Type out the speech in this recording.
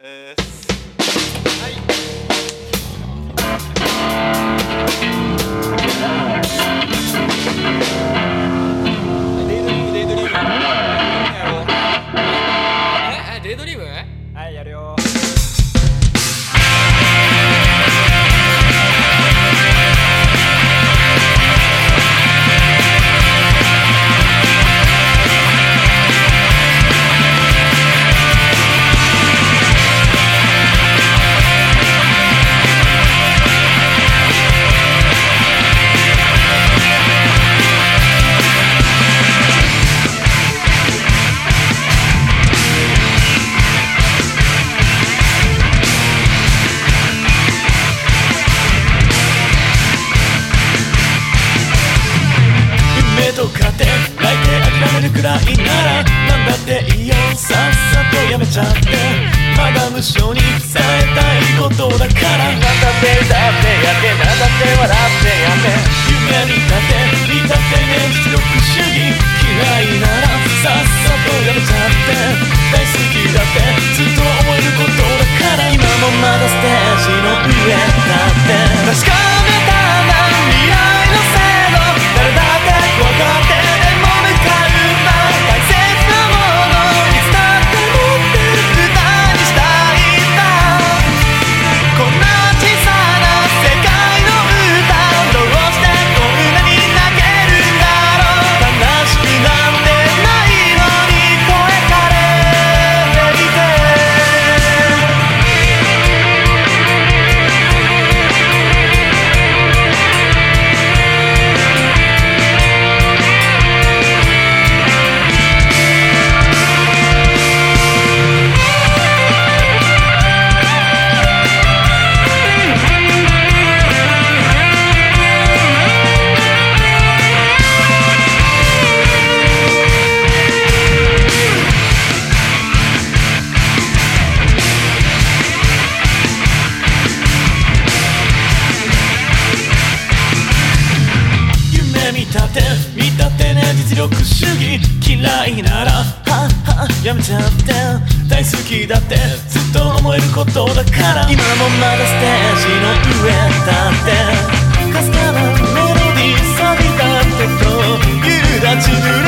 えとかって泣いて諦めるくらいなら何だっていいよさっさとやめちゃってまだ無性に伝えたいことだから何だってだってやって何だって笑ってやって見立て見立てね実力主義嫌いならははやめちゃって大好きだってずっと思えることだから今もまだステージの上だってかすかなメロディー錆びたってと夕立濡れた風